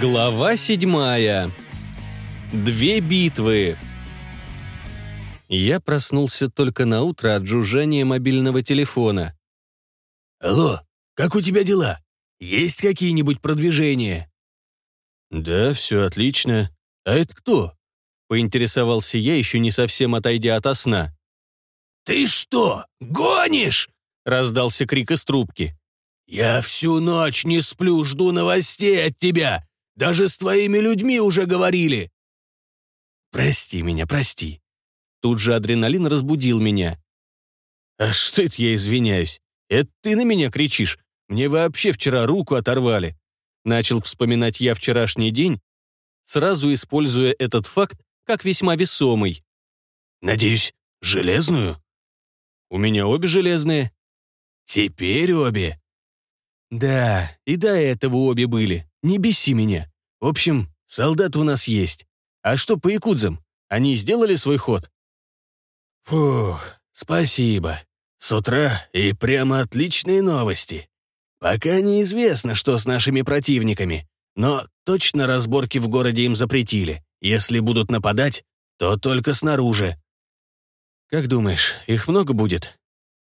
Глава седьмая. Две битвы. Я проснулся только на утро от жужжания мобильного телефона. «Алло, как у тебя дела? Есть какие-нибудь продвижения?» «Да, все отлично. А это кто?» Поинтересовался я, еще не совсем отойдя от сна. «Ты что, гонишь?» Раздался крик из трубки. «Я всю ночь не сплю, жду новостей от тебя. Даже с твоими людьми уже говорили!» «Прости меня, прости». Тут же адреналин разбудил меня. «А что это я извиняюсь? Это ты на меня кричишь? Мне вообще вчера руку оторвали». Начал вспоминать я вчерашний день, сразу используя этот факт как весьма весомый. «Надеюсь, железную?» «У меня обе железные». «Теперь обе?» «Да, и до этого обе были. Не беси меня. В общем, солдаты у нас есть. А что по якудзам? Они сделали свой ход?» «Фух, спасибо. С утра и прямо отличные новости. Пока неизвестно, что с нашими противниками, но точно разборки в городе им запретили. Если будут нападать, то только снаружи». «Как думаешь, их много будет?»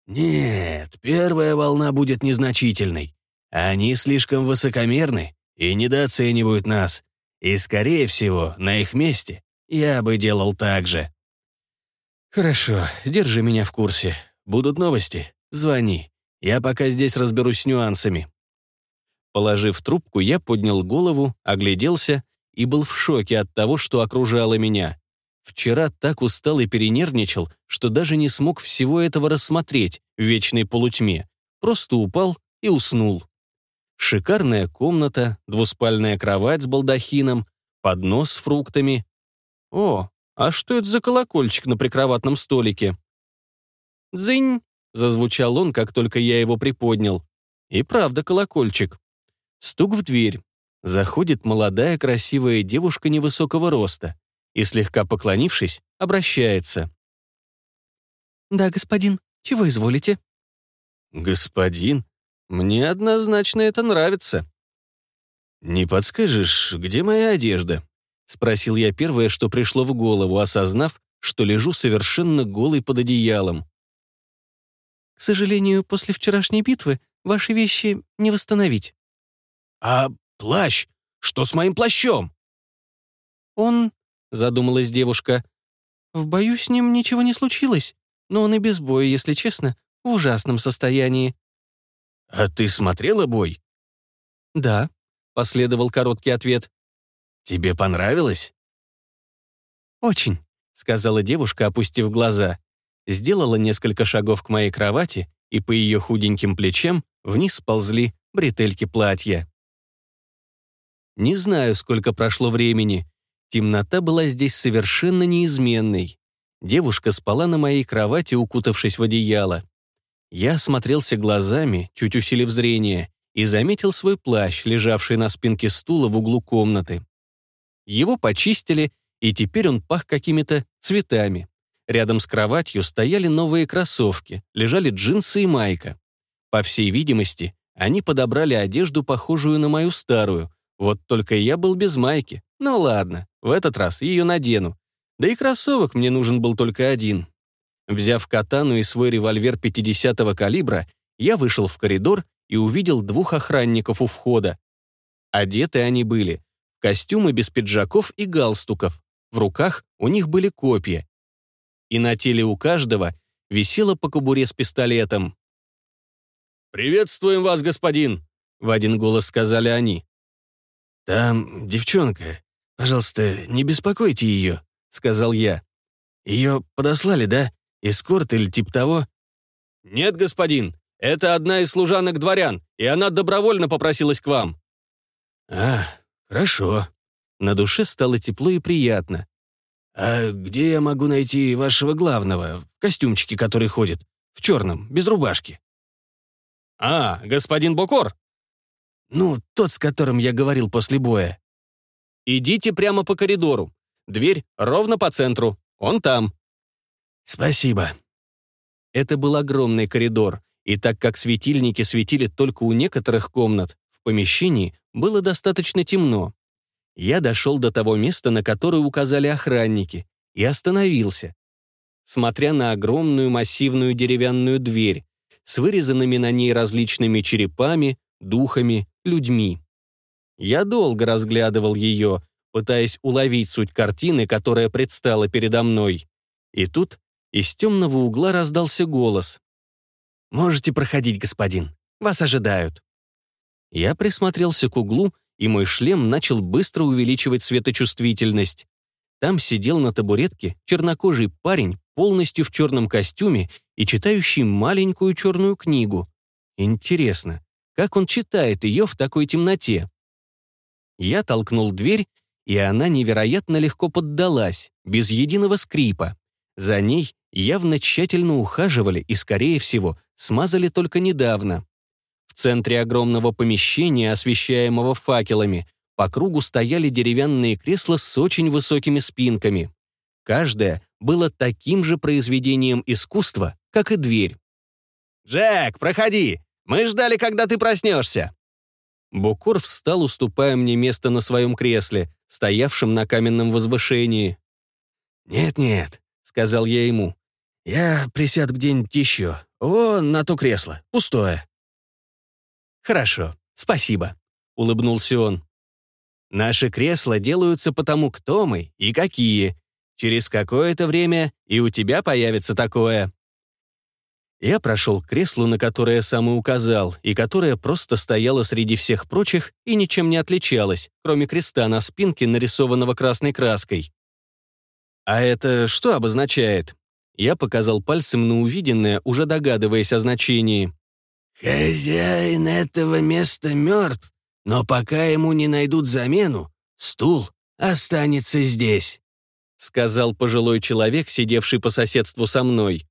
«Нет, первая волна будет незначительной. Они слишком высокомерны и недооценивают нас. И, скорее всего, на их месте я бы делал так же. Хорошо, держи меня в курсе. Будут новости? Звони. Я пока здесь разберусь с нюансами. Положив трубку, я поднял голову, огляделся и был в шоке от того, что окружало меня. Вчера так устал и перенервничал, что даже не смог всего этого рассмотреть в вечной полутьме. Просто упал и уснул. Шикарная комната, двуспальная кровать с балдахином, поднос с фруктами. О, а что это за колокольчик на прикроватном столике? «Дзынь!» — зазвучал он, как только я его приподнял. И правда колокольчик. Стук в дверь. Заходит молодая красивая девушка невысокого роста и, слегка поклонившись, обращается. «Да, господин, чего изволите?» «Господин?» Мне однозначно это нравится. «Не подскажешь, где моя одежда?» — спросил я первое, что пришло в голову, осознав, что лежу совершенно голый под одеялом. «К сожалению, после вчерашней битвы ваши вещи не восстановить». «А плащ? Что с моим плащом?» «Он...» — задумалась девушка. «В бою с ним ничего не случилось, но он и без боя, если честно, в ужасном состоянии. «А ты смотрела бой?» «Да», — последовал короткий ответ. «Тебе понравилось?» «Очень», — сказала девушка, опустив глаза. Сделала несколько шагов к моей кровати, и по ее худеньким плечам вниз сползли бретельки платья. Не знаю, сколько прошло времени. Темнота была здесь совершенно неизменной. Девушка спала на моей кровати, укутавшись в одеяло. Я осмотрелся глазами, чуть усилив зрение, и заметил свой плащ, лежавший на спинке стула в углу комнаты. Его почистили, и теперь он пах какими-то цветами. Рядом с кроватью стояли новые кроссовки, лежали джинсы и майка. По всей видимости, они подобрали одежду, похожую на мою старую. Вот только я был без майки. Ну ладно, в этот раз ее надену. Да и кроссовок мне нужен был только один. Взяв катану и свой револьвер 50-го калибра, я вышел в коридор и увидел двух охранников у входа. Одеты они были костюмы без пиджаков и галстуков, в руках у них были копья. И на теле у каждого висело по кобуре с пистолетом. «Приветствуем вас, господин!» — в один голос сказали они. «Там девчонка. Пожалуйста, не беспокойте ее», — сказал я. «Ее подослали, да? Эскорт или тип того?» «Нет, господин, это одна из служанок дворян, и она добровольно попросилась к вам». «А, хорошо». На душе стало тепло и приятно. «А где я могу найти вашего главного, в костюмчике, который ходит? В черном, без рубашки?» «А, господин Бокор?» «Ну, тот, с которым я говорил после боя». «Идите прямо по коридору. Дверь ровно по центру. Он там». «Спасибо». Это был огромный коридор, и так как светильники светили только у некоторых комнат, в помещении было достаточно темно. Я дошел до того места, на которое указали охранники, и остановился, смотря на огромную массивную деревянную дверь с вырезанными на ней различными черепами, духами, людьми. Я долго разглядывал ее, пытаясь уловить суть картины, которая предстала передо мной. И тут из темного угла раздался голос. «Можете проходить, господин. Вас ожидают». Я присмотрелся к углу, и мой шлем начал быстро увеличивать светочувствительность. Там сидел на табуретке чернокожий парень, полностью в черном костюме и читающий маленькую черную книгу. Интересно, как он читает ее в такой темноте? Я толкнул дверь, и она невероятно легко поддалась, без единого скрипа. За ней явно тщательно ухаживали и, скорее всего, смазали только недавно. В центре огромного помещения, освещаемого факелами, по кругу стояли деревянные кресла с очень высокими спинками. Каждое было таким же произведением искусства, как и дверь. «Джек, проходи! Мы ждали, когда ты проснешься!» Букор встал, уступая мне место на своем кресле, стоявшем на каменном возвышении. «Нет-нет», — сказал я ему, — «я присяду где-нибудь еще. Вон на то кресло, пустое». «Хорошо, спасибо», — улыбнулся он. «Наши кресла делаются потому, кто мы и какие. Через какое-то время и у тебя появится такое». Я прошел к креслу, на которое сам и указал, и которое просто стояло среди всех прочих и ничем не отличалось, кроме креста на спинке, нарисованного красной краской. «А это что обозначает?» Я показал пальцем на увиденное, уже догадываясь о значении. «Хозяин этого места мертв, но пока ему не найдут замену, стул останется здесь», сказал пожилой человек, сидевший по соседству со мной.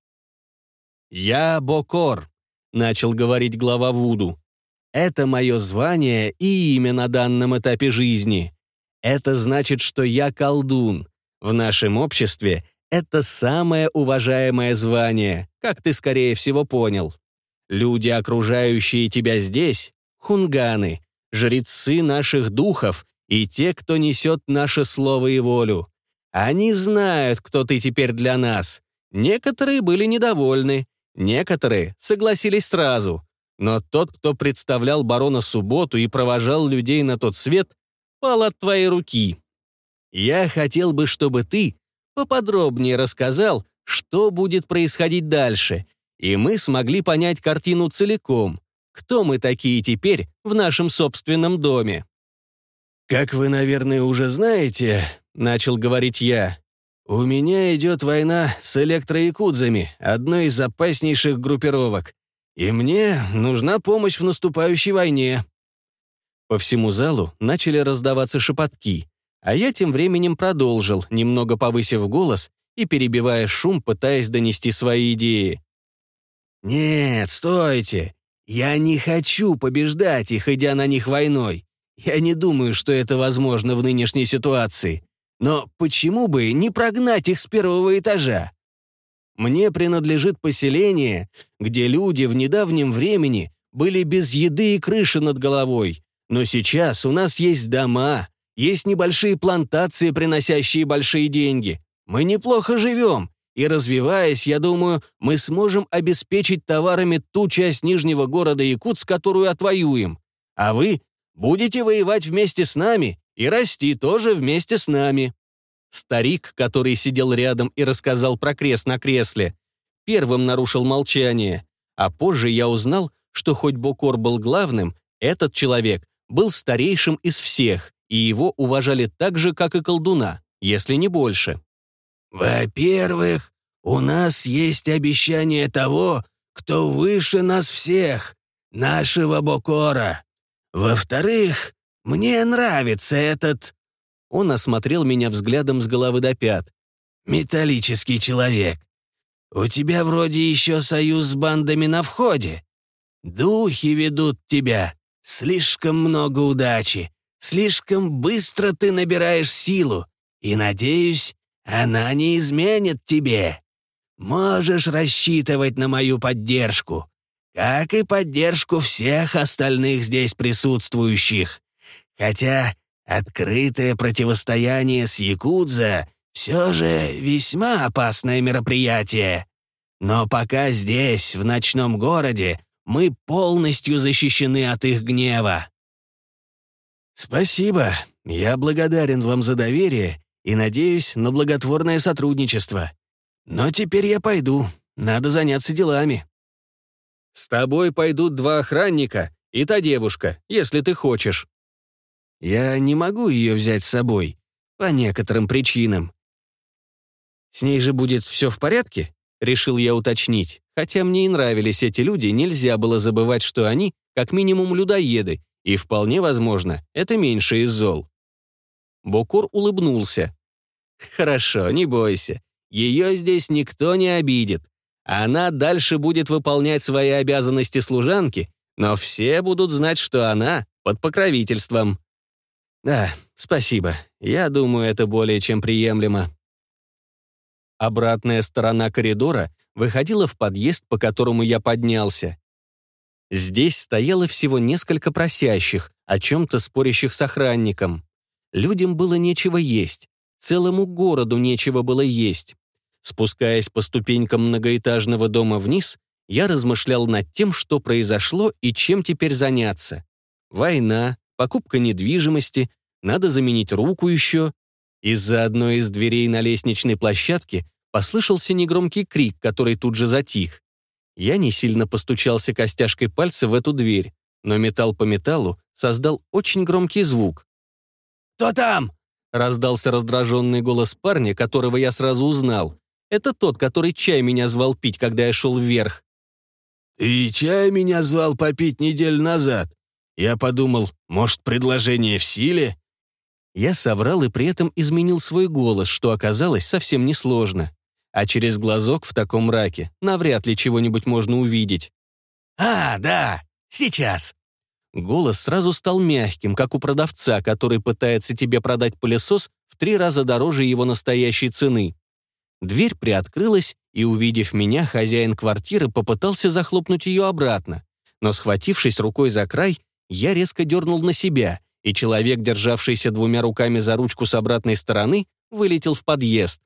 «Я Бокор», — начал говорить глава Вуду. «Это мое звание и имя на данном этапе жизни. Это значит, что я колдун. В нашем обществе это самое уважаемое звание, как ты, скорее всего, понял. Люди, окружающие тебя здесь, хунганы, жрецы наших духов и те, кто несет наше слово и волю. Они знают, кто ты теперь для нас. Некоторые были недовольны, Некоторые согласились сразу, но тот, кто представлял барона Субботу и провожал людей на тот свет, пал от твоей руки. Я хотел бы, чтобы ты поподробнее рассказал, что будет происходить дальше, и мы смогли понять картину целиком, кто мы такие теперь в нашем собственном доме. «Как вы, наверное, уже знаете», — начал говорить я, «У меня идет война с электроякудзами, одной из опаснейших группировок, и мне нужна помощь в наступающей войне». По всему залу начали раздаваться шепотки, а я тем временем продолжил, немного повысив голос и перебивая шум, пытаясь донести свои идеи. «Нет, стойте! Я не хочу побеждать их, идя на них войной. Я не думаю, что это возможно в нынешней ситуации. Но почему бы не прогнать их с первого этажа? Мне принадлежит поселение, где люди в недавнем времени были без еды и крыши над головой. Но сейчас у нас есть дома, есть небольшие плантации, приносящие большие деньги. Мы неплохо живем, и развиваясь, я думаю, мы сможем обеспечить товарами ту часть нижнего города Якутск, которую отвоюем. А вы будете воевать вместе с нами и расти тоже вместе с нами. Старик, который сидел рядом и рассказал про крест на кресле, первым нарушил молчание, а позже я узнал, что хоть Бокор был главным, этот человек был старейшим из всех, и его уважали так же, как и колдуна, если не больше. «Во-первых, у нас есть обещание того, кто выше нас всех, нашего Бокора. Во-вторых, мне нравится этот...» Он осмотрел меня взглядом с головы до пят. «Металлический человек. У тебя вроде еще союз с бандами на входе. Духи ведут тебя. Слишком много удачи. Слишком быстро ты набираешь силу. И, надеюсь, она не изменит тебе. Можешь рассчитывать на мою поддержку, как и поддержку всех остальных здесь присутствующих. Хотя открытое противостояние с Якудза все же весьма опасное мероприятие. Но пока здесь, в ночном городе, мы полностью защищены от их гнева». «Спасибо. Я благодарен вам за доверие и надеюсь на благотворное сотрудничество. Но теперь я пойду. Надо заняться делами». «С тобой пойдут два охранника и та девушка, если ты хочешь». «Я не могу ее взять с собой, по некоторым причинам». «С ней же будет все в порядке?» — решил я уточнить. Хотя мне и нравились эти люди, нельзя было забывать, что они, как минимум, людоеды, и вполне возможно, это меньше из зол. Бокур улыбнулся. «Хорошо, не бойся. Ее здесь никто не обидит. Она дальше будет выполнять свои обязанности служанки, но все будут знать, что она под покровительством. Да, спасибо. Я думаю, это более чем приемлемо. Обратная сторона коридора выходила в подъезд, по которому я поднялся. Здесь стояло всего несколько просящих, о чем-то спорящих с охранником. Людям было нечего есть. Целому городу нечего было есть. Спускаясь по ступенькам многоэтажного дома вниз, я размышлял над тем, что произошло и чем теперь заняться. Война, покупка недвижимости, надо заменить руку еще. Из-за одной из дверей на лестничной площадке послышался негромкий крик, который тут же затих. Я не сильно постучался костяшкой пальца в эту дверь, но металл по металлу создал очень громкий звук. «Кто там?» — раздался раздраженный голос парня, которого я сразу узнал. Это тот, который чай меня звал пить, когда я шел вверх. «Ты чай меня звал попить неделю назад. Я подумал, может, предложение в силе?» Я соврал и при этом изменил свой голос, что оказалось совсем несложно. А через глазок в таком мраке навряд ли чего-нибудь можно увидеть. «А, да, сейчас!» Голос сразу стал мягким, как у продавца, который пытается тебе продать пылесос в три раза дороже его настоящей цены. Дверь приоткрылась, и, увидев меня, хозяин квартиры попытался захлопнуть ее обратно. Но, схватившись рукой за край, я резко дернул на себя, и человек, державшийся двумя руками за ручку с обратной стороны, вылетел в подъезд.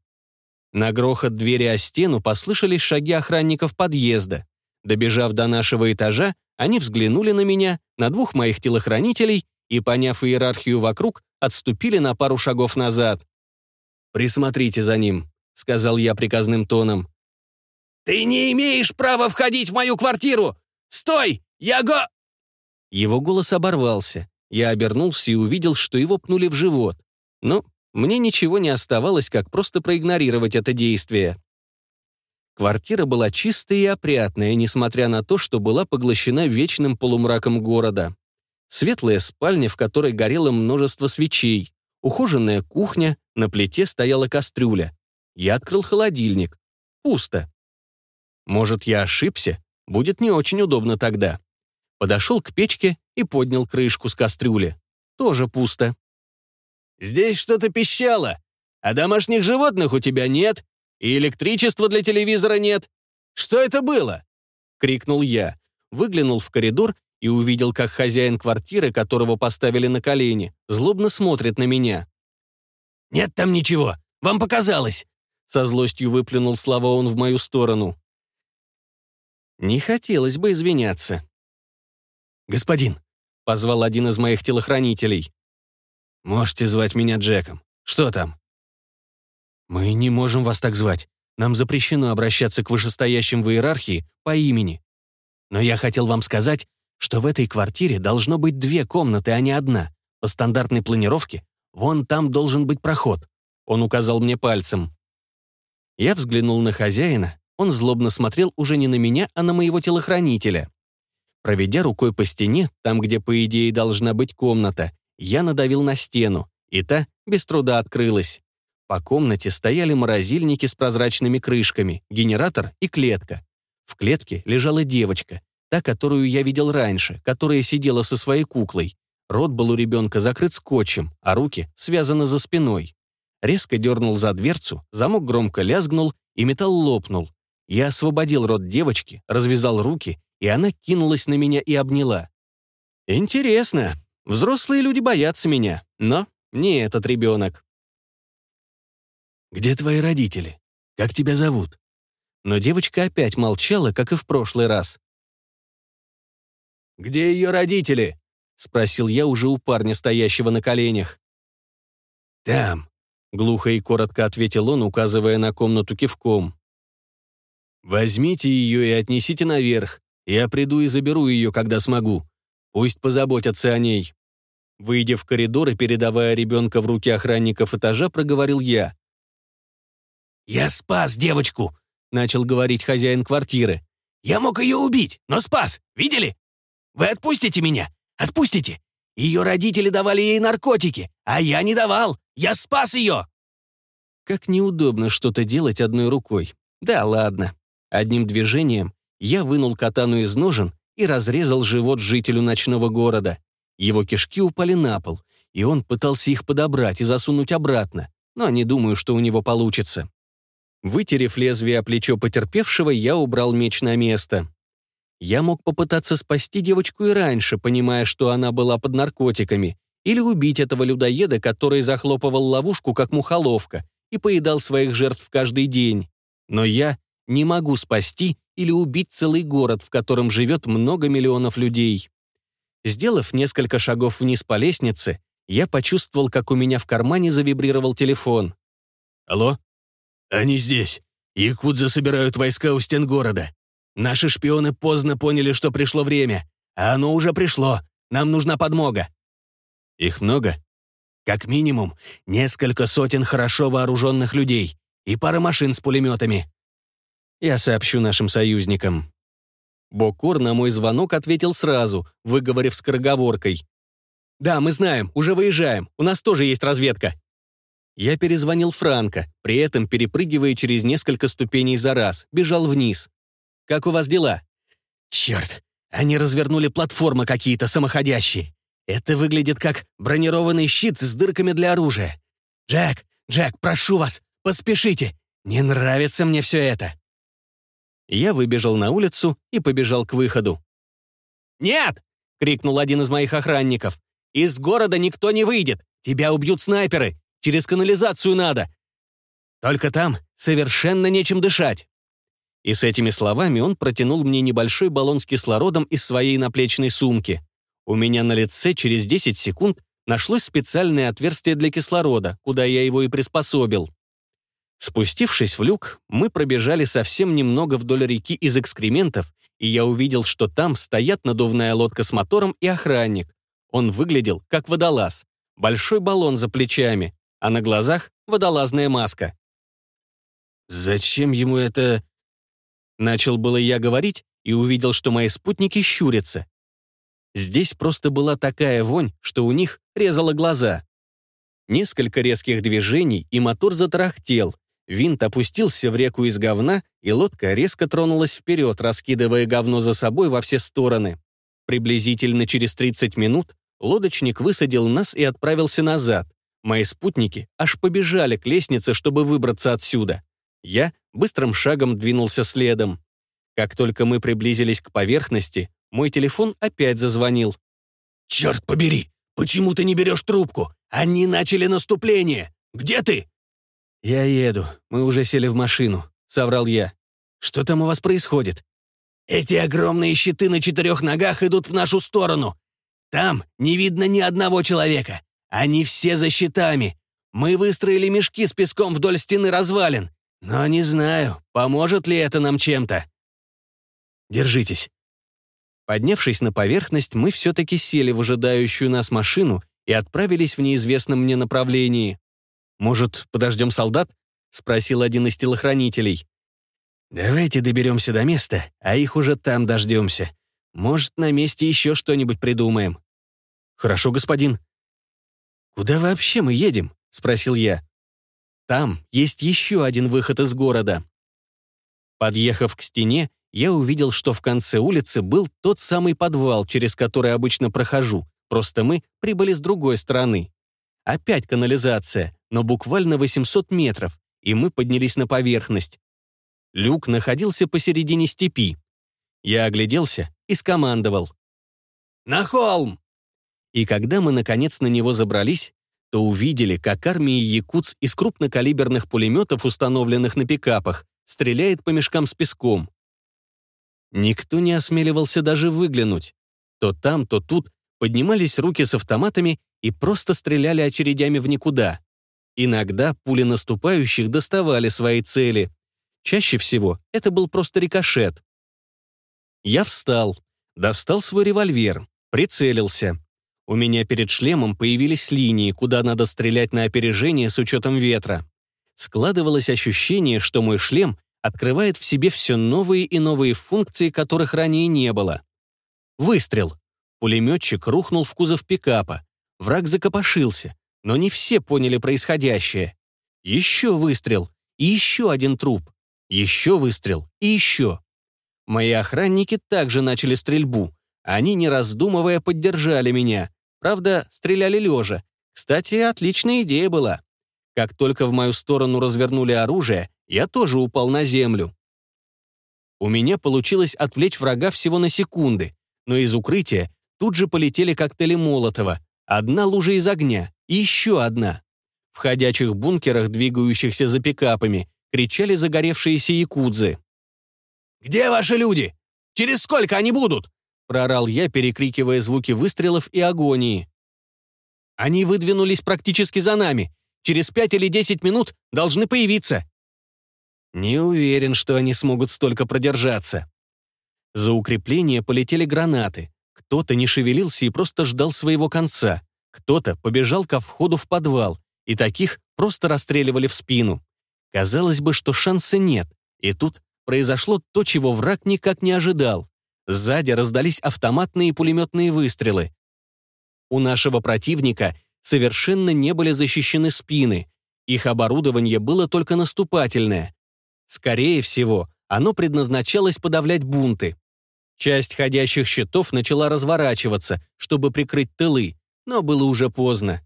На грохот двери о стену послышались шаги охранников подъезда. Добежав до нашего этажа, они взглянули на меня, на двух моих телохранителей и, поняв иерархию вокруг, отступили на пару шагов назад. «Присмотрите за ним», — сказал я приказным тоном. «Ты не имеешь права входить в мою квартиру! Стой! Я го...» Его голос оборвался. Я обернулся и увидел, что его пнули в живот. Но мне ничего не оставалось, как просто проигнорировать это действие. Квартира была чистая и опрятная, несмотря на то, что была поглощена вечным полумраком города. Светлая спальня, в которой горело множество свечей. Ухоженная кухня, на плите стояла кастрюля. Я открыл холодильник. Пусто. Может, я ошибся? Будет не очень удобно тогда. Подошел к печке и поднял крышку с кастрюли. Тоже пусто. «Здесь что-то пищало, а домашних животных у тебя нет, и электричества для телевизора нет. Что это было?» — крикнул я. Выглянул в коридор и увидел, как хозяин квартиры, которого поставили на колени, злобно смотрит на меня. «Нет там ничего, вам показалось. Со злостью выплюнул слова он в мою сторону. Не хотелось бы извиняться. «Господин», — позвал один из моих телохранителей. «Можете звать меня Джеком. Что там?» «Мы не можем вас так звать. Нам запрещено обращаться к вышестоящим в иерархии по имени. Но я хотел вам сказать, что в этой квартире должно быть две комнаты, а не одна. По стандартной планировке вон там должен быть проход». Он указал мне пальцем. Я взглянул на хозяина, он злобно смотрел уже не на меня, а на моего телохранителя. Проведя рукой по стене, там, где, по идее, должна быть комната, я надавил на стену, и та без труда открылась. По комнате стояли морозильники с прозрачными крышками, генератор и клетка. В клетке лежала девочка, та, которую я видел раньше, которая сидела со своей куклой. Рот был у ребенка закрыт скотчем, а руки связаны за спиной. Резко дернул за дверцу, замок громко лязгнул, и металл лопнул. Я освободил рот девочки, развязал руки, и она кинулась на меня и обняла. Интересно, взрослые люди боятся меня, но не этот ребенок. «Где твои родители? Как тебя зовут?» Но девочка опять молчала, как и в прошлый раз. «Где ее родители?» — спросил я уже у парня, стоящего на коленях. «Там», — глухо и коротко ответил он, указывая на комнату кивком. «Возьмите ее и отнесите наверх. Я приду и заберу ее, когда смогу. Пусть позаботятся о ней». Выйдя в коридор и передавая ребенка в руки охранников этажа, проговорил я. «Я спас девочку», — начал говорить хозяин квартиры. «Я мог ее убить, но спас, видели? Вы отпустите меня? Отпустите! Ее родители давали ей наркотики, а я не давал. Я спас ее!» Как неудобно что-то делать одной рукой. Да ладно. Одним движением я вынул катану из ножен и разрезал живот жителю ночного города. Его кишки упали на пол, и он пытался их подобрать и засунуть обратно, но не думаю, что у него получится. Вытерев лезвие о плечо потерпевшего, я убрал меч на место. Я мог попытаться спасти девочку и раньше, понимая, что она была под наркотиками, или убить этого людоеда, который захлопывал ловушку, как мухоловка, и поедал своих жертв каждый день. Но я не могу спасти или убить целый город, в котором живет много миллионов людей. Сделав несколько шагов вниз по лестнице, я почувствовал, как у меня в кармане завибрировал телефон. «Алло?» «Они здесь. Якудзы собирают войска у стен города. Наши шпионы поздно поняли, что пришло время. А оно уже пришло. Нам нужна подмога». «Их много?» «Как минимум, несколько сотен хорошо вооруженных людей и пара машин с пулеметами». «Я сообщу нашим союзникам». Бокор на мой звонок ответил сразу, выговорив скороговоркой. «Да, мы знаем, уже выезжаем, у нас тоже есть разведка». Я перезвонил Франко, при этом перепрыгивая через несколько ступеней за раз, бежал вниз. «Как у вас дела?» «Черт, они развернули платформы какие-то самоходящие. Это выглядит как бронированный щит с дырками для оружия. Джек, Джек, прошу вас, поспешите. Не нравится мне все это». Я выбежал на улицу и побежал к выходу. «Нет!» — крикнул один из моих охранников. «Из города никто не выйдет! Тебя убьют снайперы! Через канализацию надо. Только там совершенно нечем дышать». И с этими словами он протянул мне небольшой баллон с кислородом из своей наплечной сумки. У меня на лице через 10 секунд нашлось специальное отверстие для кислорода, куда я его и приспособил. Спустившись в люк, мы пробежали совсем немного вдоль реки из экскрементов, и я увидел, что там стоят надувная лодка с мотором и охранник. Он выглядел как водолаз. Большой баллон за плечами, а на глазах водолазная маска. «Зачем ему это...» Начал было я говорить и увидел, что мои спутники щурятся. Здесь просто была такая вонь, что у них резало глаза. Несколько резких движений, и мотор затарахтел. Винт опустился в реку из говна, и лодка резко тронулась вперед, раскидывая говно за собой во все стороны. Приблизительно через 30 минут лодочник высадил нас и отправился назад. Мои спутники аж побежали к лестнице, чтобы выбраться отсюда. Я быстрым шагом двинулся следом. Как только мы приблизились к поверхности, мой телефон опять зазвонил. «Черт побери! Почему ты не берешь трубку? Они начали наступление! Где ты?» «Я еду. Мы уже сели в машину», — соврал я. «Что там у вас происходит?» «Эти огромные щиты на четырех ногах идут в нашу сторону. Там не видно ни одного человека. Они все за щитами. Мы выстроили мешки с песком вдоль стены развалин. Но не знаю, поможет ли это нам чем-то. Держитесь. Поднявшись на поверхность, мы все-таки сели в ожидающую нас машину и отправились в неизвестном мне направлении. «Может, подождем солдат?» — спросил один из телохранителей. «Давайте доберемся до места, а их уже там дождемся. Может, на месте еще что-нибудь придумаем». «Хорошо, господин», «Куда вообще мы едем?» — спросил я. «Там есть еще один выход из города». Подъехав к стене, я увидел, что в конце улицы был тот самый подвал, через который обычно прохожу, просто мы прибыли с другой стороны. Опять канализация, но буквально 800 метров, и мы поднялись на поверхность. Люк находился посередине степи. Я огляделся и скомандовал. «На холм!» И когда мы, наконец, на него забрались, то увидели, как армия якутс из крупнокалиберных пулеметов, установленных на пикапах, стреляет по мешкам с песком. Никто не осмеливался даже выглянуть. То там, то тут поднимались руки с автоматами и просто стреляли очередями в никуда. Иногда пули наступающих доставали свои цели. Чаще всего это был просто рикошет. Я встал, достал свой револьвер, прицелился. У меня перед шлемом появились линии, куда надо стрелять на опережение с учетом ветра. Складывалось ощущение, что мой шлем открывает в себе все новые и новые функции, которых ранее не было. Выстрел. Пулеметчик рухнул в кузов пикапа. Враг закопошился, но не все поняли происходящее. Еще выстрел. Еще один труп. Еще выстрел. И еще. Мои охранники также начали стрельбу. Они, не раздумывая, поддержали меня. Правда, стреляли лежа. Кстати, отличная идея была. Как только в мою сторону развернули оружие, я тоже упал на землю. У меня получилось отвлечь врага всего на секунды, но из укрытия тут же полетели коктейли Молотова. Одна лужа из огня, еще одна. В ходячих бункерах, двигающихся за пикапами, кричали загоревшиеся якудзы. «Где ваши люди? Через сколько они будут?» Прорал я, перекрикивая звуки выстрелов и агонии. «Они выдвинулись практически за нами. Через пять или десять минут должны появиться». Не уверен, что они смогут столько продержаться. За укрепление полетели гранаты. Кто-то не шевелился и просто ждал своего конца. Кто-то побежал ко входу в подвал, и таких просто расстреливали в спину. Казалось бы, что шанса нет. И тут произошло то, чего враг никак не ожидал. Сзади раздались автоматные и пулеметные выстрелы. У нашего противника совершенно не были защищены спины. Их оборудование было только наступательное. Скорее всего, оно предназначалось подавлять бунты. Часть ходящих щитов начала разворачиваться, чтобы прикрыть тылы, но было уже поздно.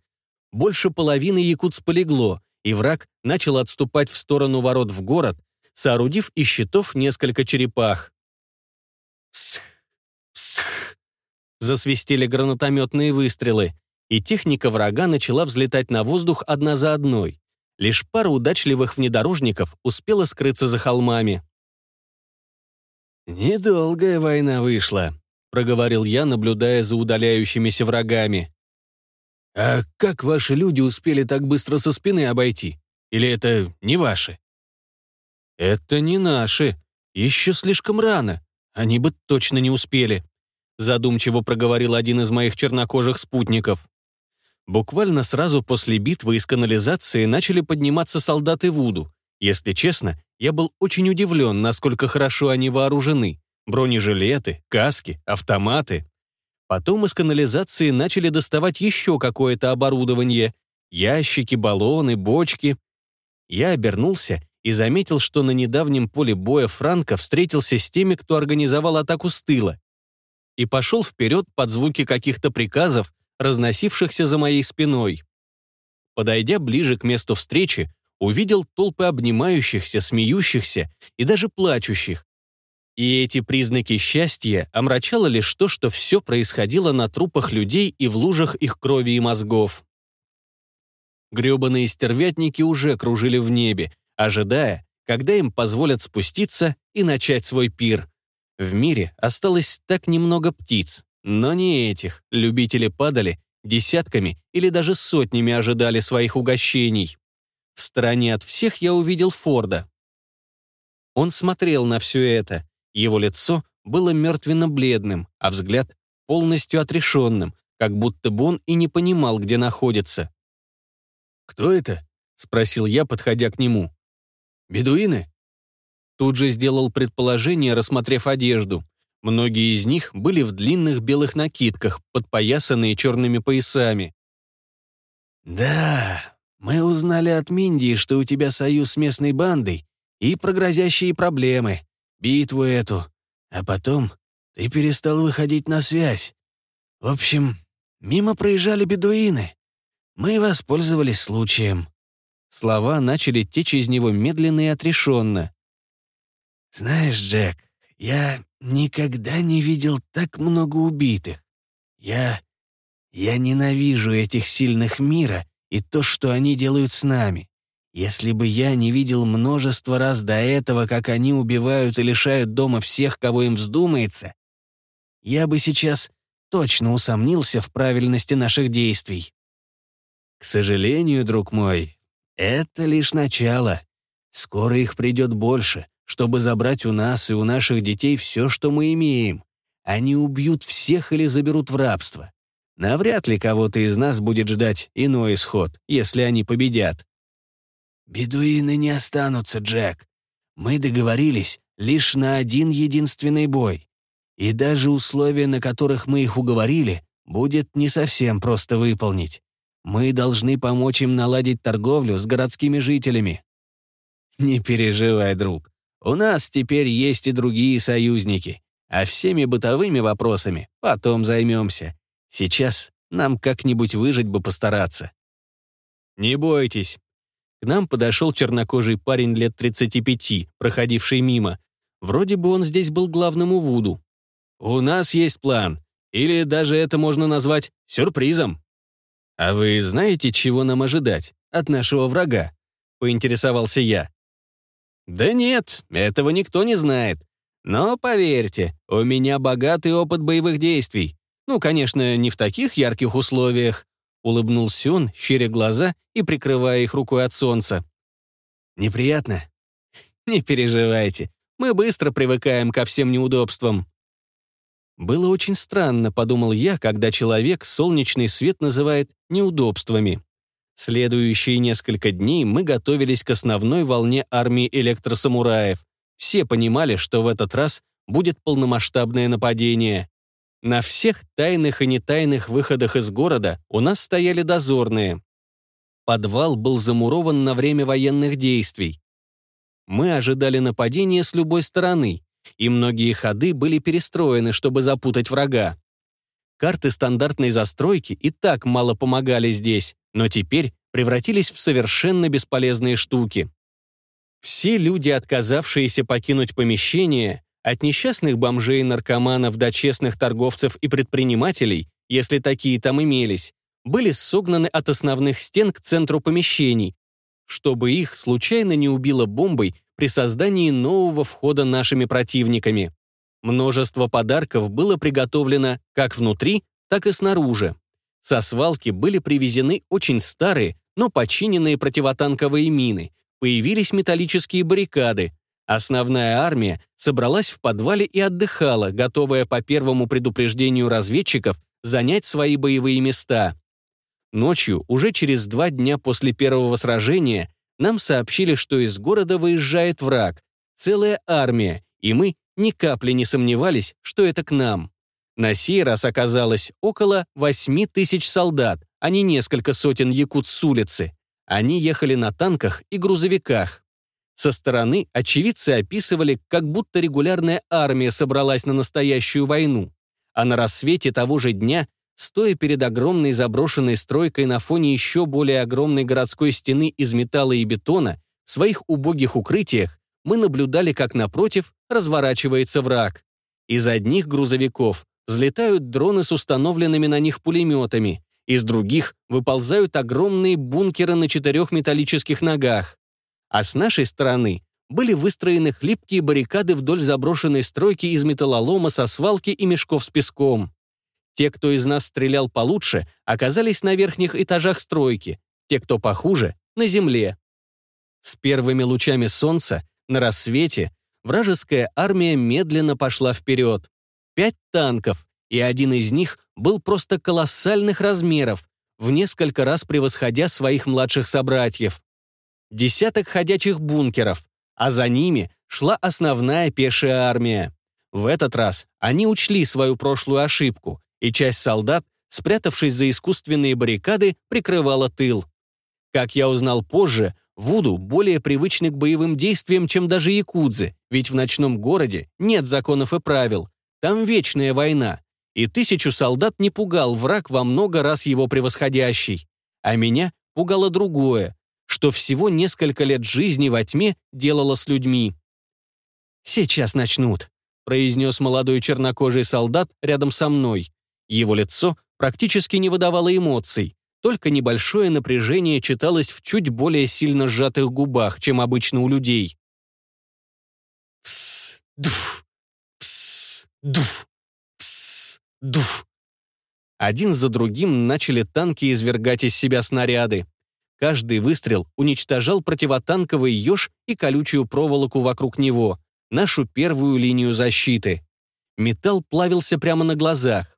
Больше половины якутс полегло, и враг начал отступать в сторону ворот в город, соорудив из щитов несколько черепах. Всх! Всх! Засвистели гранатометные выстрелы, и техника врага начала взлетать на воздух одна за одной. Лишь пара удачливых внедорожников успела скрыться за холмами. «Недолгая война вышла», — проговорил я, наблюдая за удаляющимися врагами. «А как ваши люди успели так быстро со спины обойти? Или это не ваши?» «Это не наши. Еще слишком рано. Они бы точно не успели», — задумчиво проговорил один из моих чернокожих спутников. Буквально сразу после битвы из канализации начали подниматься солдаты Вуду. Если честно, я был очень удивлен, насколько хорошо они вооружены. Бронежилеты, каски, автоматы. Потом из канализации начали доставать еще какое-то оборудование. Ящики, баллоны, бочки. Я обернулся и заметил, что на недавнем поле боя Франко встретился с теми, кто организовал атаку с тыла, и пошел вперед под звуки каких-то приказов, разносившихся за моей спиной. Подойдя ближе к месту встречи, увидел толпы обнимающихся, смеющихся и даже плачущих. И эти признаки счастья омрачало лишь то, что все происходило на трупах людей и в лужах их крови и мозгов. Гребаные стервятники уже кружили в небе, ожидая, когда им позволят спуститься и начать свой пир. В мире осталось так немного птиц, но не этих. Любители падали, десятками или даже сотнями ожидали своих угощений. В стороне от всех я увидел Форда. Он смотрел на все это. Его лицо было мертвенно-бледным, а взгляд полностью отрешенным, как будто бы он и не понимал, где находится. «Кто это?» — спросил я, подходя к нему. «Бедуины?» Тут же сделал предположение, рассмотрев одежду. Многие из них были в длинных белых накидках, подпоясанные черными поясами. «Да, мы узнали от Минди, что у тебя союз с местной бандой и про грозящие проблемы, битву эту. А потом ты перестал выходить на связь. В общем, мимо проезжали бедуины. Мы воспользовались случаем. Слова начали течь из него медленно и отрешенно. «Знаешь, Джек, я никогда не видел так много убитых. Я... я ненавижу этих сильных мира и то, что они делают с нами. Если бы я не видел множество раз до этого, как они убивают и лишают дома всех, кого им вздумается, я бы сейчас точно усомнился в правильности наших действий. К сожалению, друг мой, это лишь начало. Скоро их придет больше, чтобы забрать у нас и у наших детей все, что мы имеем. Они убьют всех или заберут в рабство. Навряд ли кого-то из нас будет ждать иной исход, если они победят. «Бедуины не останутся, Джек. Мы договорились лишь на один единственный бой. И даже условия, на которых мы их уговорили, будет не совсем просто выполнить. Мы должны помочь им наладить торговлю с городскими жителями». «Не переживай, друг. У нас теперь есть и другие союзники, а всеми бытовыми вопросами потом займемся. Сейчас нам как-нибудь выжить бы постараться». «Не бойтесь, к нам подошел чернокожий парень лет 35, проходивший мимо. Вроде бы он здесь был главным у Вуду. «У нас есть план. Или даже это можно назвать сюрпризом». «А вы знаете, чего нам ожидать от нашего врага?» — поинтересовался я. «Да нет, этого никто не знает. Но поверьте, у меня богатый опыт боевых действий. Ну, конечно, не в таких ярких условиях, Улыбнулся он, щеря глаза и прикрывая их рукой от солнца. «Неприятно?» «Не переживайте, мы быстро привыкаем ко всем неудобствам». Было очень странно, подумал я, когда человек солнечный свет называет неудобствами. Следующие несколько дней мы готовились к основной волне армии электросамураев. Все понимали, что в этот раз будет полномасштабное нападение. На всех тайных и нетайных выходах из города у нас стояли дозорные. Подвал был замурован на время военных действий. Мы ожидали нападения с любой стороны, и многие ходы были перестроены, чтобы запутать врага. Карты стандартной застройки и так мало помогали здесь, но теперь превратились в совершенно бесполезные штуки. Все люди, отказавшиеся покинуть помещение, от несчастных бомжей наркоманов до честных торговцев и предпринимателей, если такие там имелись, были согнаны от основных стен к центру помещений, чтобы их случайно не убило бомбой при создании нового входа нашими противниками. Множество подарков было приготовлено как внутри, так и снаружи. Со свалки были привезены очень старые, но починенные противотанковые мины, появились металлические баррикады, Основная армия собралась в подвале и отдыхала, готовая по первому предупреждению разведчиков занять свои боевые места. Ночью, уже через два дня после первого сражения, нам сообщили, что из города выезжает враг, целая армия, и мы ни капли не сомневались, что это к нам. На сей раз оказалось около 8 тысяч солдат, а не несколько сотен якут с улицы. Они ехали на танках и грузовиках. Со стороны очевидцы описывали, как будто регулярная армия собралась на настоящую войну. А на рассвете того же дня, стоя перед огромной заброшенной стройкой на фоне еще более огромной городской стены из металла и бетона, в своих убогих укрытиях, мы наблюдали, как напротив разворачивается враг. Из одних грузовиков взлетают дроны с установленными на них пулеметами, из других выползают огромные бункеры на четырех металлических ногах а с нашей стороны были выстроены хлипкие баррикады вдоль заброшенной стройки из металлолома со свалки и мешков с песком. Те, кто из нас стрелял получше, оказались на верхних этажах стройки, те, кто похуже, на земле. С первыми лучами солнца, на рассвете, вражеская армия медленно пошла вперед. Пять танков, и один из них был просто колоссальных размеров, в несколько раз превосходя своих младших собратьев десяток ходячих бункеров, а за ними шла основная пешая армия. В этот раз они учли свою прошлую ошибку, и часть солдат, спрятавшись за искусственные баррикады, прикрывала тыл. Как я узнал позже, Вуду более привычны к боевым действиям, чем даже якудзы, ведь в ночном городе нет законов и правил. Там вечная война, и тысячу солдат не пугал враг во много раз его превосходящий. А меня пугало другое что всего несколько лет жизни во тьме делало с людьми. «Сейчас начнут», — произнес молодой чернокожий солдат рядом со мной. Его лицо практически не выдавало эмоций. только небольшое напряжение читалось в чуть более сильно сжатых губах, чем обычно у людей. Пс, дуф, пс, дуф, пс, дуф. Один за другим начали танки извергать из себя снаряды. Каждый выстрел уничтожал противотанковый еж и колючую проволоку вокруг него, нашу первую линию защиты. Металл плавился прямо на глазах.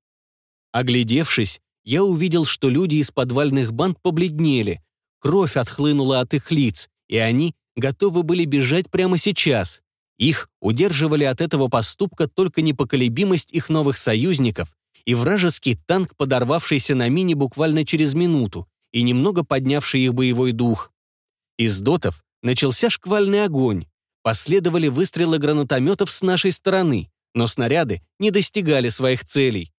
Оглядевшись, я увидел, что люди из подвальных банд побледнели, кровь отхлынула от их лиц, и они готовы были бежать прямо сейчас. Их удерживали от этого поступка только непоколебимость их новых союзников и вражеский танк, подорвавшийся на мине буквально через минуту и немного поднявший их боевой дух. Из дотов начался шквальный огонь. Последовали выстрелы гранатометов с нашей стороны, но снаряды не достигали своих целей.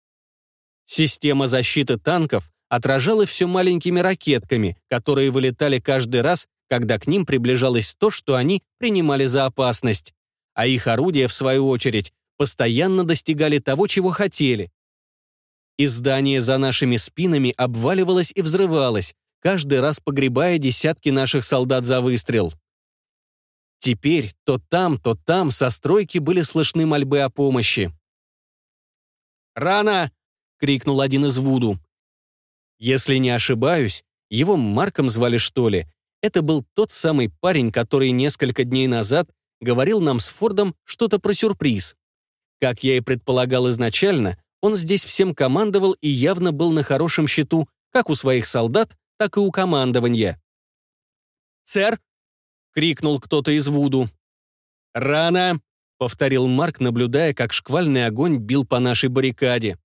Система защиты танков отражала все маленькими ракетками, которые вылетали каждый раз, когда к ним приближалось то, что они принимали за опасность. А их орудия, в свою очередь, постоянно достигали того, чего хотели. И здание за нашими спинами обваливалось и взрывалось, каждый раз погребая десятки наших солдат за выстрел. Теперь то там, то там со стройки были слышны мольбы о помощи. «Рано! крикнул один из Вуду. Если не ошибаюсь, его Марком звали что ли, это был тот самый парень, который несколько дней назад говорил нам с Фордом что-то про сюрприз. Как я и предполагал изначально, он здесь всем командовал и явно был на хорошем счету как у своих солдат, так и у командования. «Сэр!» — крикнул кто-то из Вуду. «Рано!» — повторил Марк, наблюдая, как шквальный огонь бил по нашей баррикаде.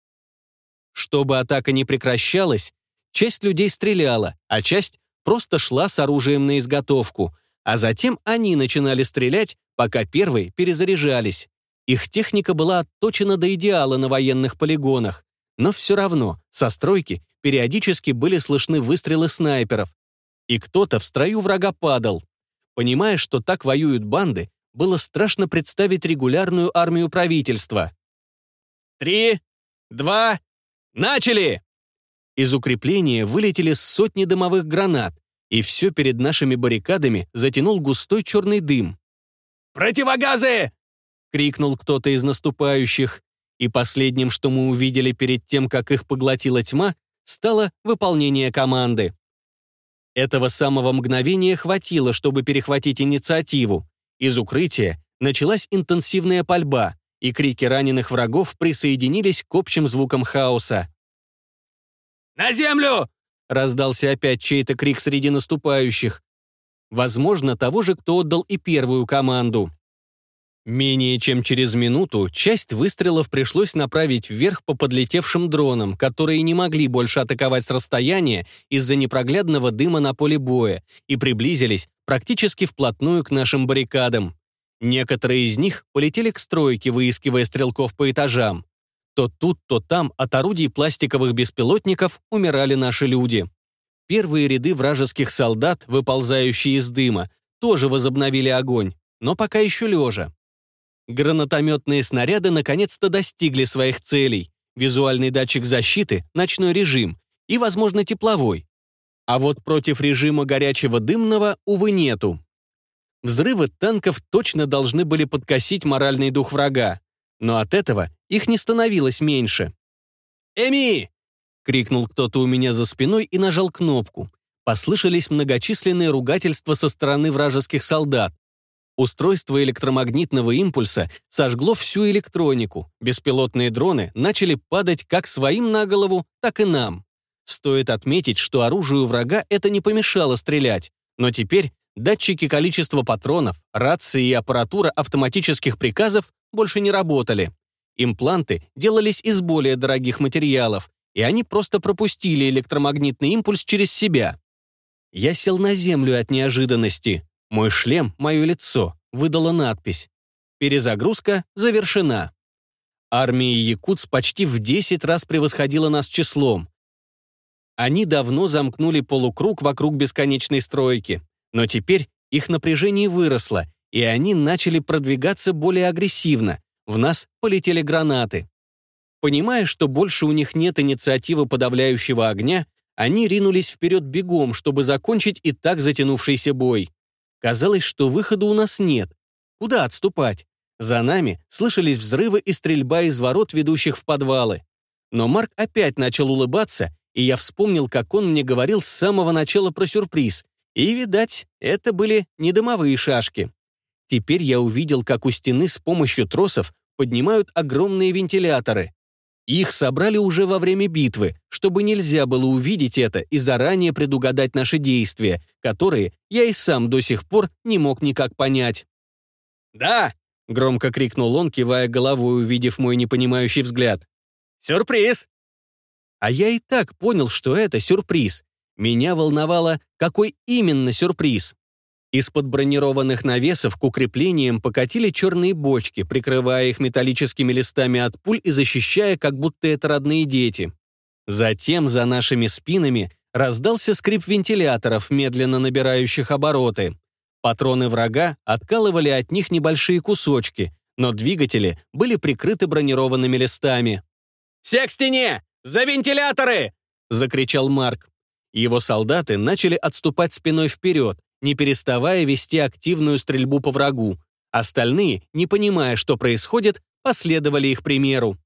Чтобы атака не прекращалась, часть людей стреляла, а часть просто шла с оружием на изготовку, а затем они начинали стрелять, пока первые перезаряжались. Их техника была отточена до идеала на военных полигонах, но все равно со стройки периодически были слышны выстрелы снайперов, и кто-то в строю врага падал. Понимая, что так воюют банды, было страшно представить регулярную армию правительства. «Три, два, «Начали!» Из укрепления вылетели сотни дымовых гранат, и все перед нашими баррикадами затянул густой черный дым. «Противогазы!» — крикнул кто-то из наступающих, и последним, что мы увидели перед тем, как их поглотила тьма, стало выполнение команды. Этого самого мгновения хватило, чтобы перехватить инициативу. Из укрытия началась интенсивная пальба, и крики раненых врагов присоединились к общим звукам хаоса. «На землю!» — раздался опять чей-то крик среди наступающих. Возможно, того же, кто отдал и первую команду. Менее чем через минуту часть выстрелов пришлось направить вверх по подлетевшим дронам, которые не могли больше атаковать с расстояния из-за непроглядного дыма на поле боя и приблизились практически вплотную к нашим баррикадам. Некоторые из них полетели к стройке, выискивая стрелков по этажам. То тут, то там от орудий пластиковых беспилотников умирали наши люди. Первые ряды вражеских солдат, выползающие из дыма, тоже возобновили огонь, но пока еще лежа. Гранатометные снаряды наконец-то достигли своих целей. Визуальный датчик защиты, ночной режим и, возможно, тепловой. А вот против режима горячего дымного, увы, нету. Взрывы танков точно должны были подкосить моральный дух врага, но от этого их не становилось меньше. «Эми!» — крикнул кто-то у меня за спиной и нажал кнопку. Послышались многочисленные ругательства со стороны вражеских солдат. Устройство электромагнитного импульса сожгло всю электронику. Беспилотные дроны начали падать как своим на голову, так и нам. Стоит отметить, что оружию врага это не помешало стрелять, но теперь Датчики количества патронов, рации и аппаратура автоматических приказов больше не работали. Импланты делались из более дорогих материалов, и они просто пропустили электромагнитный импульс через себя. Я сел на землю от неожиданности. Мой шлем, мое лицо, выдала надпись. Перезагрузка завершена. Армия якутс почти в 10 раз превосходила нас числом. Они давно замкнули полукруг вокруг бесконечной стройки. Но теперь их напряжение выросло, и они начали продвигаться более агрессивно. В нас полетели гранаты. Понимая, что больше у них нет инициативы подавляющего огня, Они ринулись вперед бегом, чтобы закончить и так затянувшийся бой. Казалось, что выхода у нас нет. Куда отступать? За нами слышались взрывы и стрельба из ворот, ведущих в подвалы. Но Марк опять начал улыбаться, и я вспомнил, как он мне говорил с самого начала про сюрприз. И, видать, это были не дымовые шашки. Теперь я увидел, как у стены с помощью тросов поднимают огромные вентиляторы. Их собрали уже во время битвы, чтобы нельзя было увидеть это и заранее предугадать наши действия, которые я и сам до сих пор не мог никак понять. «Да!» — громко крикнул он, кивая головой, увидев мой непонимающий взгляд. «Сюрприз!» А я и так понял, что это сюрприз. Меня волновало, какой именно сюрприз. Из-под бронированных навесов к укреплениям покатили черные бочки, прикрывая их металлическими листами от пуль и защищая, как будто это родные дети. Затем за нашими спинами раздался скрип вентиляторов, медленно набирающих обороты. Патроны врага откалывали от них небольшие кусочки, но двигатели были прикрыты бронированными листами. «Все к стене! За вентиляторы!» — закричал Марк. Его солдаты начали отступать спиной вперед, не переставая вести активную стрельбу по врагу. Остальные, не понимая, что происходит, последовали их примеру.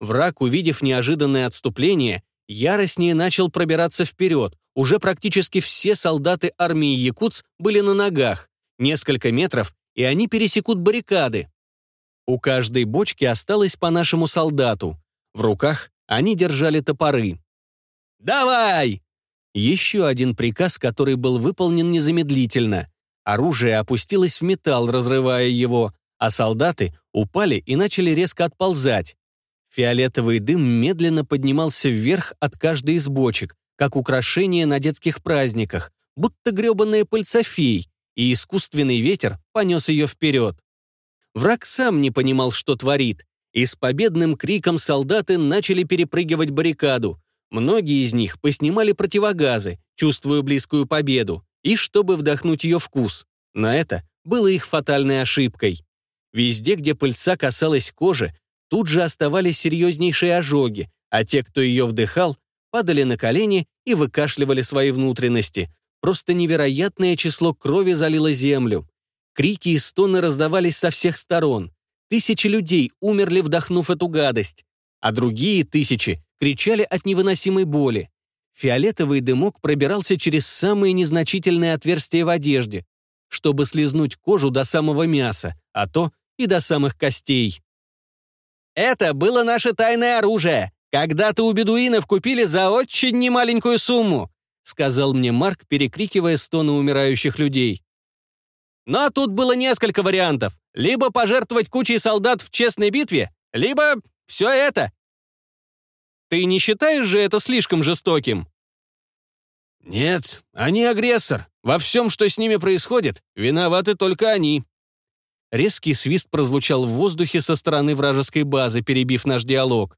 Враг, увидев неожиданное отступление, яростнее начал пробираться вперед. Уже практически все солдаты армии Якутс были на ногах. Несколько метров, и они пересекут баррикады. У каждой бочки осталось по нашему солдату. В руках они держали топоры. «Давай!» Еще один приказ, который был выполнен незамедлительно. Оружие опустилось в металл, разрывая его, а солдаты упали и начали резко отползать. Фиолетовый дым медленно поднимался вверх от каждой из бочек, как украшение на детских праздниках, будто гребаная пыльца фей, и искусственный ветер понес ее вперед. Враг сам не понимал, что творит, и с победным криком солдаты начали перепрыгивать баррикаду, Многие из них поснимали противогазы, чувствуя близкую победу, и чтобы вдохнуть ее вкус. Но это было их фатальной ошибкой. Везде, где пыльца касалась кожи, тут же оставались серьезнейшие ожоги, а те, кто ее вдыхал, падали на колени и выкашливали свои внутренности. Просто невероятное число крови залило землю. Крики и стоны раздавались со всех сторон. Тысячи людей умерли, вдохнув эту гадость, а другие тысячи кричали от невыносимой боли. Фиолетовый дымок пробирался через самые незначительные отверстия в одежде, чтобы слезнуть кожу до самого мяса, а то и до самых костей. «Это было наше тайное оружие. Когда-то у бедуинов купили за очень немаленькую сумму», сказал мне Марк, перекрикивая стоны умирающих людей. Но тут было несколько вариантов. Либо пожертвовать кучей солдат в честной битве, либо все это. Ты не считаешь же это слишком жестоким?» «Нет, они агрессор. Во всем, что с ними происходит, виноваты только они». Резкий свист прозвучал в воздухе со стороны вражеской базы, перебив наш диалог.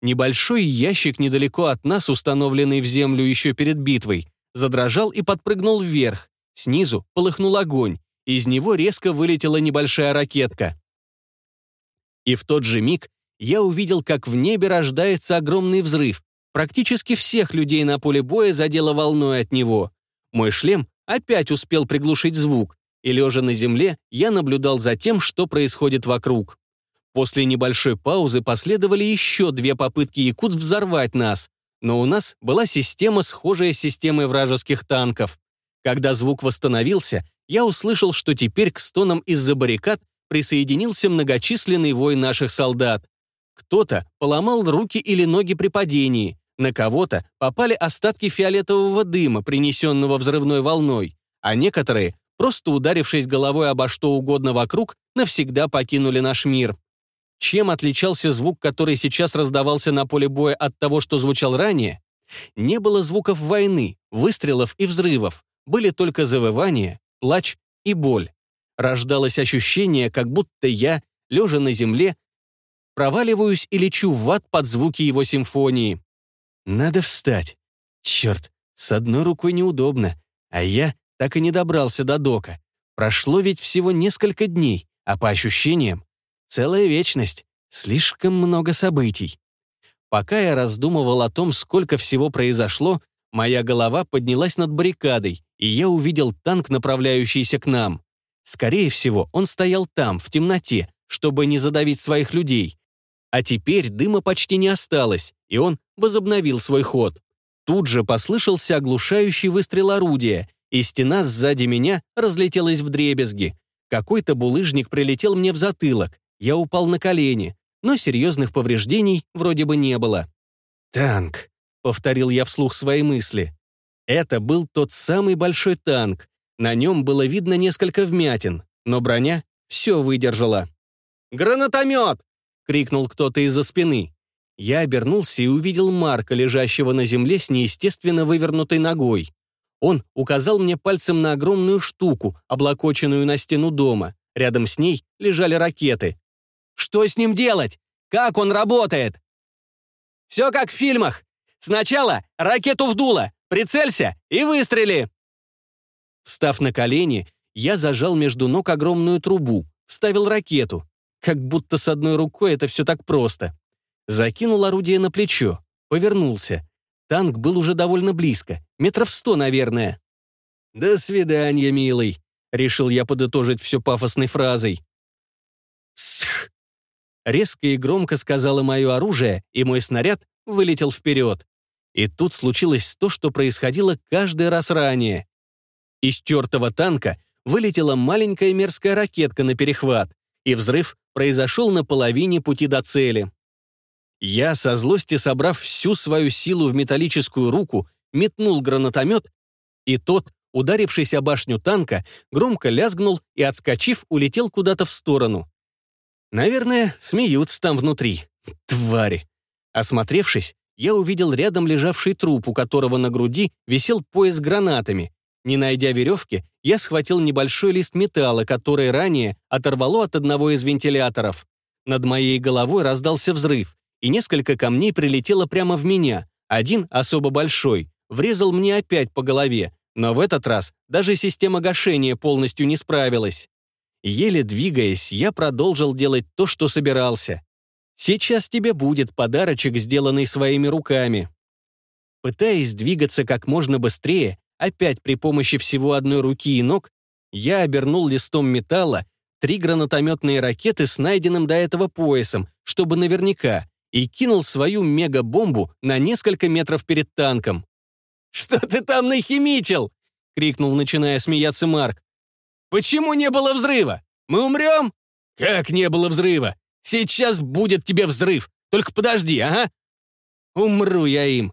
Небольшой ящик недалеко от нас, установленный в землю еще перед битвой, задрожал и подпрыгнул вверх. Снизу полыхнул огонь. Из него резко вылетела небольшая ракетка. И в тот же миг я увидел, как в небе рождается огромный взрыв. Практически всех людей на поле боя задело волной от него. Мой шлем опять успел приглушить звук, и лежа на земле, я наблюдал за тем, что происходит вокруг. После небольшой паузы последовали еще две попытки якут взорвать нас, но у нас была система, схожая с системой вражеских танков. Когда звук восстановился, я услышал, что теперь к стонам из-за баррикад присоединился многочисленный вой наших солдат. Кто-то поломал руки или ноги при падении, на кого-то попали остатки фиолетового дыма, принесенного взрывной волной, а некоторые, просто ударившись головой обо что угодно вокруг, навсегда покинули наш мир. Чем отличался звук, который сейчас раздавался на поле боя от того, что звучал ранее? Не было звуков войны, выстрелов и взрывов. Были только завывания, плач и боль. Рождалось ощущение, как будто я, лежа на земле, проваливаюсь и лечу в ад под звуки его симфонии. Надо встать. Черт, с одной рукой неудобно, а я так и не добрался до дока. Прошло ведь всего несколько дней, а по ощущениям — целая вечность, слишком много событий. Пока я раздумывал о том, сколько всего произошло, Моя голова поднялась над баррикадой, и я увидел танк, направляющийся к нам. Скорее всего, он стоял там, в темноте, чтобы не задавить своих людей. А теперь дыма почти не осталось, и он возобновил свой ход. Тут же послышался оглушающий выстрел орудия, и стена сзади меня разлетелась в дребезги. Какой-то булыжник прилетел мне в затылок. Я упал на колени, но серьезных повреждений вроде бы не было. «Танк», — повторил я вслух свои мысли. Это был тот самый большой танк. На нем было видно несколько вмятин, но броня все выдержала. «Гранатомет!» — крикнул кто-то из-за спины. Я обернулся и увидел Марка, лежащего на земле с неестественно вывернутой ногой. Он указал мне пальцем на огромную штуку, облокоченную на стену дома. Рядом с ней лежали ракеты. «Что с ним делать? Как он работает?» «Все как в фильмах. Сначала ракету вдуло, прицелься и выстрели!» Встав на колени, я зажал между ног огромную трубу, вставил ракету. Как будто с одной рукой это все так просто. Закинул орудие на плечо, повернулся. Танк был уже довольно близко, метров сто, наверное. «До свидания, милый», — решил я подытожить все пафосной фразой. «Сх!» Резко и громко сказала мое оружие, и мой снаряд вылетел вперед. И тут случилось то, что происходило каждый раз ранее. Из чертова танка вылетела маленькая мерзкая ракетка на перехват, и взрыв произошел на половине пути до цели. Я, со злости собрав всю свою силу в металлическую руку, метнул гранатомет, и тот, ударившись о башню танка, громко лязгнул и, отскочив, улетел куда-то в сторону. Наверное, смеются там внутри. Твари. Осмотревшись, я увидел рядом лежавший труп, у которого на груди висел пояс гранатами. Не найдя веревки, я схватил небольшой лист металла, который ранее оторвало от одного из вентиляторов. Над моей головой раздался взрыв, и несколько камней прилетело прямо в меня. Один, особо большой, врезал мне опять по голове, но в этот раз даже система гашения полностью не справилась. Еле двигаясь, я продолжил делать то, что собирался. Сейчас тебе будет подарочек, сделанный своими руками. Пытаясь двигаться как можно быстрее, опять при помощи всего одной руки и ног, я обернул листом металла три гранатометные ракеты с найденным до этого поясом, чтобы наверняка, и кинул свою мегабомбу на несколько метров перед танком. «Что ты там нахимичил?» — крикнул, начиная смеяться Марк. «Почему не было взрыва? Мы умрем?» «Как не было взрыва? Сейчас будет тебе взрыв. Только подожди, ага». «Умру я им».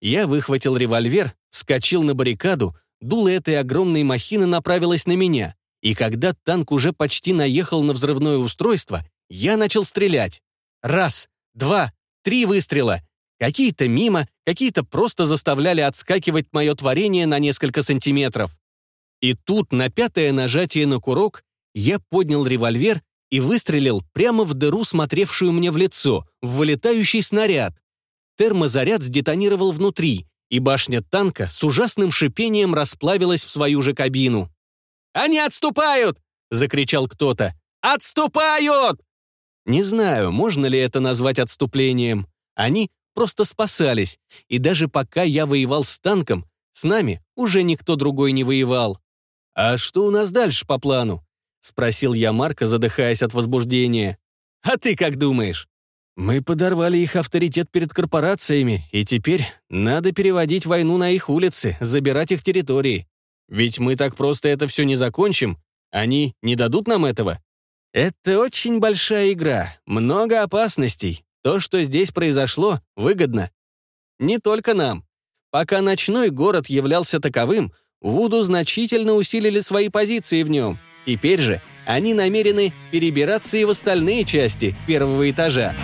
Я выхватил револьвер вскочил на баррикаду, дуло этой огромной махины направилось на меня, и когда танк уже почти наехал на взрывное устройство, я начал стрелять. Раз, два, три выстрела. Какие-то мимо, какие-то просто заставляли отскакивать мое творение на несколько сантиметров. И тут, на пятое нажатие на курок, я поднял револьвер и выстрелил прямо в дыру, смотревшую мне в лицо, в вылетающий снаряд. Термозаряд сдетонировал внутри, и башня танка с ужасным шипением расплавилась в свою же кабину. «Они отступают!» — закричал кто-то. «Отступают!» Не знаю, можно ли это назвать отступлением. Они просто спасались, и даже пока я воевал с танком, с нами уже никто другой не воевал. «А что у нас дальше по плану?» — спросил я Марка, задыхаясь от возбуждения. «А ты как думаешь?» Мы подорвали их авторитет перед корпорациями, и теперь надо переводить войну на их улицы, забирать их территории. Ведь мы так просто это все не закончим. Они не дадут нам этого. Это очень большая игра, много опасностей. То, что здесь произошло, выгодно. Не только нам. Пока ночной город являлся таковым, Вуду значительно усилили свои позиции в нем. Теперь же они намерены перебираться и в остальные части первого этажа.